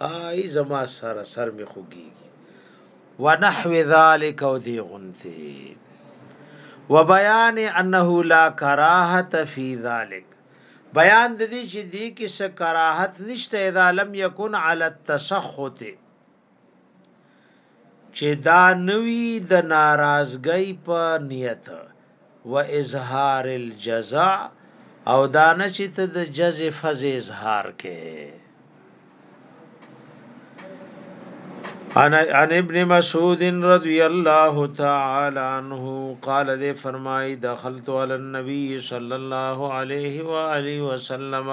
آی زما سره سر می خوګیږي ونحو ذالک او دی غنتی وبیان انه لا کراهت فی ذالک بیان د دې چې دې کې څه کراهت نشته اذا لم یکن علی التسخط چې دا نوی د ناراضګۍ په نیت و اظهار الجزاء او دانه چې ته د جز فز اظهار کې انا ان ابن مسعود رضی الله تعالی عنہ قال دے فرمای دخلت علی النبی صلی الله علیه و آله وسلم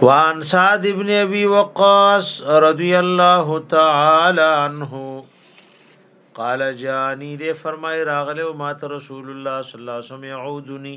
وان سعد ابن ابي وقاص رضي الله تعالى عنه قال جاني دې فرمای راغله ما ته رسول الله صلی الله علیه وسلم يعودني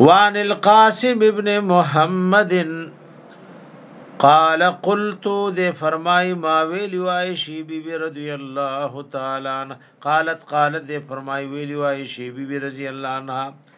وان القاسم ابن محمد قال قلت دے فرمائی ما ویلی عائشی بی بی رضی اللہ تعالی عنہ قالت قالت دے فرمائی ویلی عائشی بی بی رضی اللہ عنہ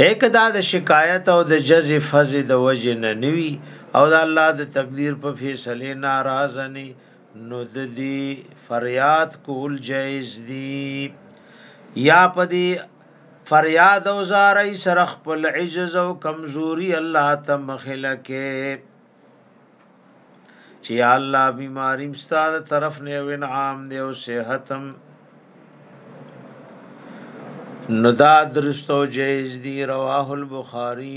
هک دا د شکایت او د جزې فزې د وجه نه نوي او د الله د تقدیر په فیصله ناراض نه نو د دې فریاد کول جایز دي یا په دې فریاد او زارای سره خپل عجز او کمزوري الله ته مخلکه چې یا الله بیماری مستاده طرف نه وین عام دی او صحتم ندا درستو جایز دی رواه البخاری